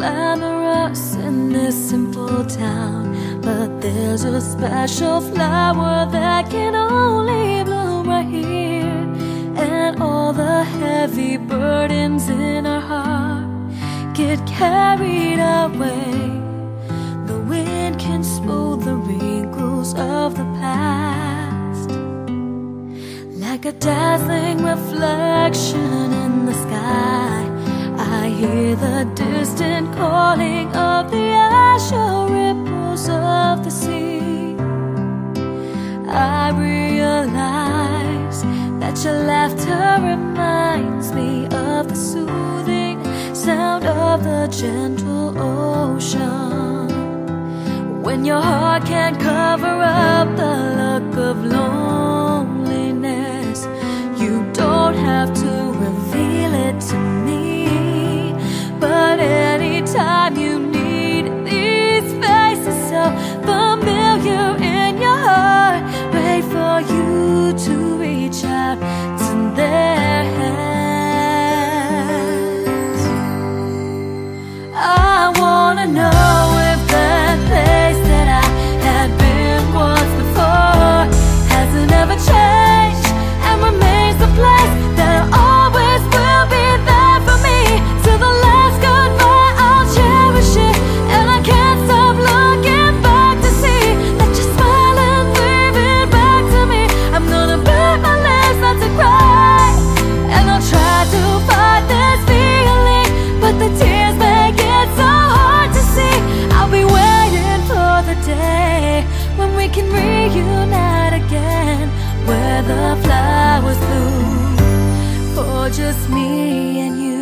glamorous in this simple town. But there's a special flower that can only bloom right here. And all the heavy burdens in our heart get carried away. The wind can smooth the wrinkles of the past. Like a dazzling reflection in the sky. That your laughter reminds me of the soothing sound of the gentle ocean. When your heart can't cover up the wanna know. where the flowers bloom for just me and you.